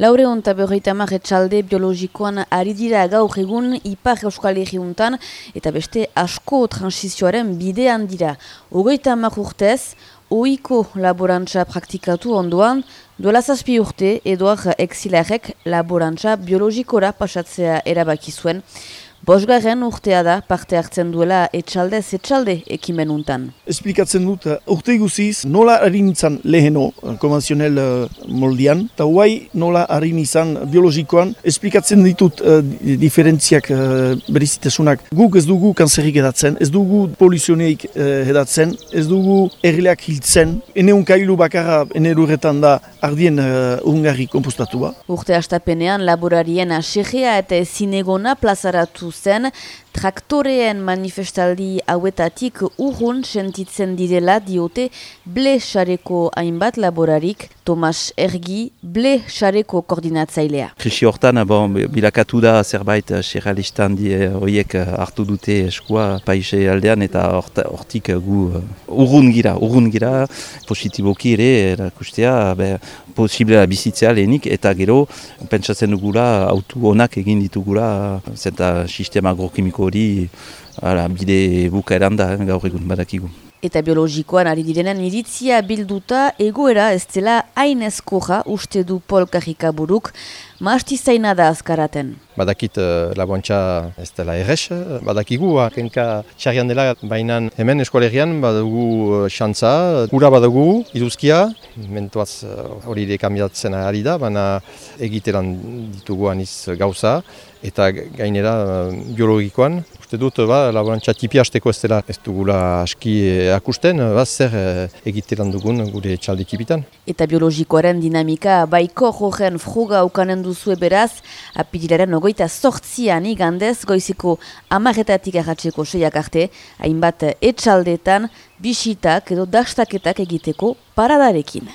Laure honta berroita etxalde biologikoan ari dira gaur egun ipar euskal egiuntan eta beste asko transizioaren bidean dira. Ogoita amak urtez, oiko laborantza praktikatu ondoan, duela zazpi urte edoak exilarek laborantza biologikora pasatzea erabaki zuen. Bosgarren urtea da parte hartzen duela etxalde etxalde ekimen untan. Esplikatzen dut, uh, urte guziz nola harin izan leheno uh, konvenzionel uh, moldian, eta guai nola harin izan biologikoan, esplikatzen ditut uh, diferentziak uh, berizitasunak. Guk ez dugu kanzerik edatzen, ez dugu polizioneik uh, edatzen, ez dugu errileak hiltzen, ene unkailu bakarra ene lurretan da ardien uh, ungarri kompostatua. Urte astapenean laborarien asegea eta zinegona plazaratu Sana traktoreen manifestaldi hauetatik urrun sentitzen direla diote ble xareko hainbat laborarik Tomas Ergi, ble xareko koordinatzailea. Krisi hortan, bon, bilakatu da zerbait xerralistan die horiek hartu dute eskua paise aldean eta hortik gu urrun gira, urrun gira, positiboki ere, erakustea, posiblea bizitzea lehenik eta gero pentsatzen dugula autu onak egin ditugula zenta sistema agrokimiko hori bide buka eranda gaur egun badakigu. Eta biologikoan ari direnen iritzia bilduta egoera ez dela hain uste du polkarika buruk, maastizaina da azkaraten. Badakit uh, laboantxa ez dela errez, badakigu, akenka txarrian dela, baina hemen eskualerian badugu xantza, kura badugu, iduzkia, mentuaz hori uh, dekambiatzen ari da, baina egitelan ditugu aniz gauza, eta gainera biologikoan, uste dut, ba, laborantza tipi hasteko ez dela ez dugula aski eh, akusten, ba, zer eh, egitelan dugun gure tipitan. Eta biologikoaren dinamika baiko jogen fruga ukanen duzue beraz, apirilaren ogoita sortzian igandez, goiziko amaretatik ahatzeko seiak arte, hainbat etxaldetan, bisitak edo dastaketak egiteko paradarekin.